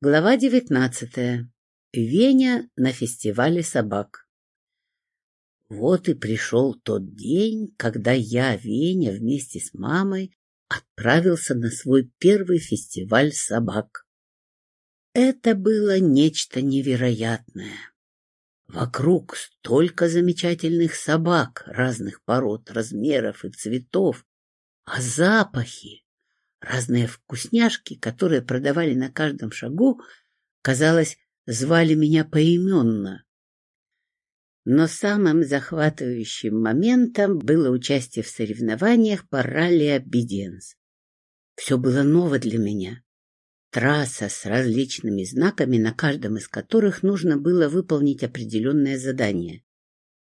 Глава девятнадцатая. Веня на фестивале собак. Вот и пришел тот день, когда я, Веня, вместе с мамой отправился на свой первый фестиваль собак. Это было нечто невероятное. Вокруг столько замечательных собак разных пород, размеров и цветов, а запахи Разные вкусняшки, которые продавали на каждом шагу, казалось, звали меня поименно. Но самым захватывающим моментом было участие в соревнованиях по ралли-обиденс. Все было ново для меня. Трасса с различными знаками, на каждом из которых нужно было выполнить определенное задание.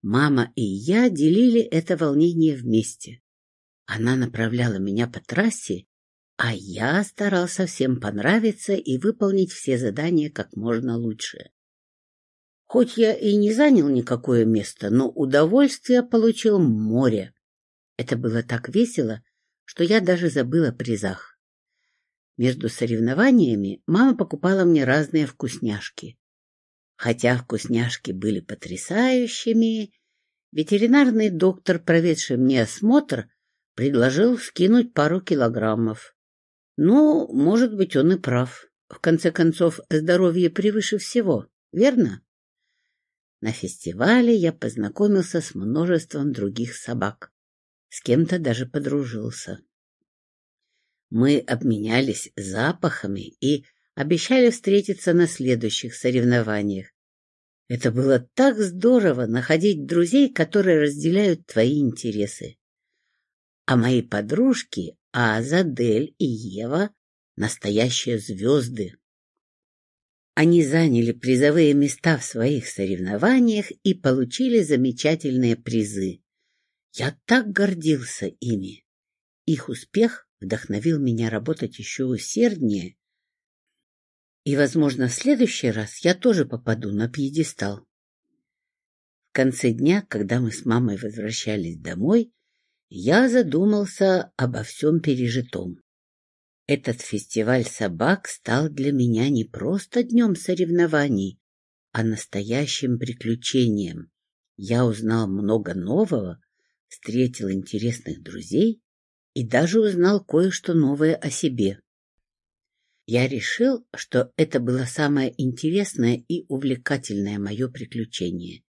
Мама и я делили это волнение вместе. Она направляла меня по трассе, а я старался всем понравиться и выполнить все задания как можно лучше. Хоть я и не занял никакое место, но удовольствие получил море. Это было так весело, что я даже забыл о призах. Между соревнованиями мама покупала мне разные вкусняшки. Хотя вкусняшки были потрясающими, ветеринарный доктор, проведший мне осмотр, предложил скинуть пару килограммов. Ну, может быть, он и прав. В конце концов, здоровье превыше всего, верно? На фестивале я познакомился с множеством других собак. С кем-то даже подружился. Мы обменялись запахами и обещали встретиться на следующих соревнованиях. Это было так здорово находить друзей, которые разделяют твои интересы. А мои подружки а Задель и Ева — настоящие звезды. Они заняли призовые места в своих соревнованиях и получили замечательные призы. Я так гордился ими. Их успех вдохновил меня работать еще усерднее. И, возможно, в следующий раз я тоже попаду на пьедестал. В конце дня, когда мы с мамой возвращались домой, я задумался обо всем пережитом. Этот фестиваль собак стал для меня не просто днем соревнований, а настоящим приключением. Я узнал много нового, встретил интересных друзей и даже узнал кое-что новое о себе. Я решил, что это было самое интересное и увлекательное мое приключение.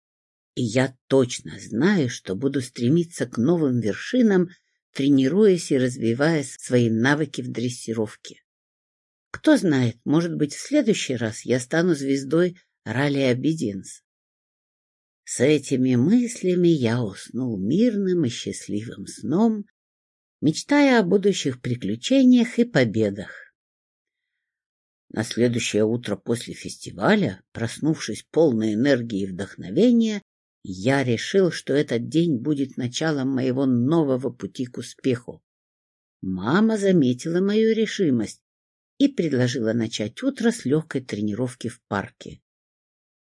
И я точно знаю, что буду стремиться к новым вершинам, тренируясь и развивая свои навыки в дрессировке. Кто знает, может быть, в следующий раз я стану звездой ралли Обиденс. С этими мыслями я уснул мирным и счастливым сном, мечтая о будущих приключениях и победах. На следующее утро после фестиваля, проснувшись полной энергии и вдохновения, я решил, что этот день будет началом моего нового пути к успеху. Мама заметила мою решимость и предложила начать утро с легкой тренировки в парке.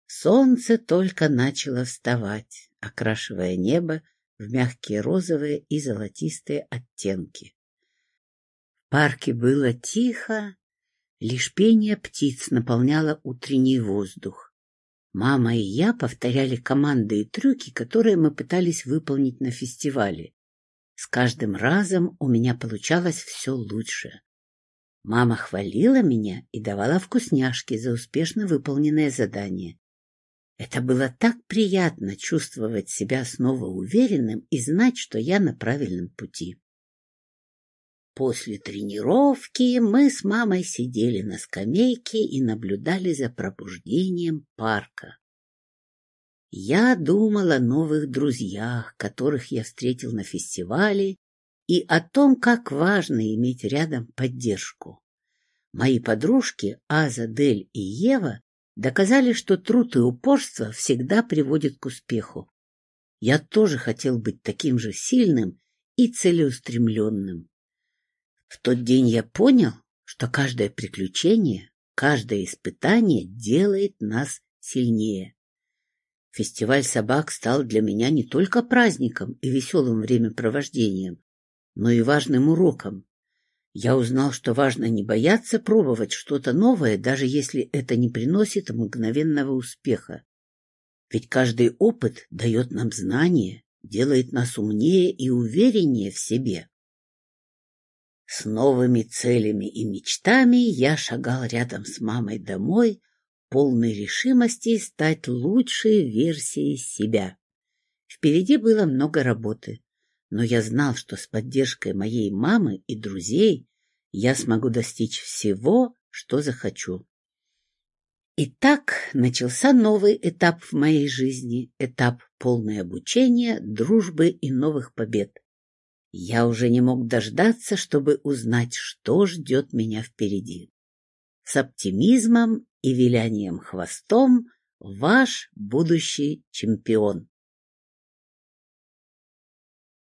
Солнце только начало вставать, окрашивая небо в мягкие розовые и золотистые оттенки. В парке было тихо, лишь пение птиц наполняло утренний воздух. Мама и я повторяли команды и трюки, которые мы пытались выполнить на фестивале. С каждым разом у меня получалось все лучше. Мама хвалила меня и давала вкусняшки за успешно выполненное задание. Это было так приятно чувствовать себя снова уверенным и знать, что я на правильном пути. После тренировки мы с мамой сидели на скамейке и наблюдали за пробуждением парка. Я думал о новых друзьях, которых я встретил на фестивале, и о том, как важно иметь рядом поддержку. Мои подружки Аза, Дель и Ева доказали, что труд и упорство всегда приводят к успеху. Я тоже хотел быть таким же сильным и целеустремленным. В тот день я понял, что каждое приключение, каждое испытание делает нас сильнее. Фестиваль собак стал для меня не только праздником и веселым времяпровождением, но и важным уроком. Я узнал, что важно не бояться пробовать что-то новое, даже если это не приносит мгновенного успеха. Ведь каждый опыт дает нам знания, делает нас умнее и увереннее в себе. С новыми целями и мечтами я шагал рядом с мамой домой, полной решимости стать лучшей версией себя. Впереди было много работы, но я знал, что с поддержкой моей мамы и друзей я смогу достичь всего, что захочу. И так начался новый этап в моей жизни, этап полный обучения, дружбы и новых побед. Я уже не мог дождаться, чтобы узнать, что ждет меня впереди. С оптимизмом и вилянием хвостом ваш будущий чемпион.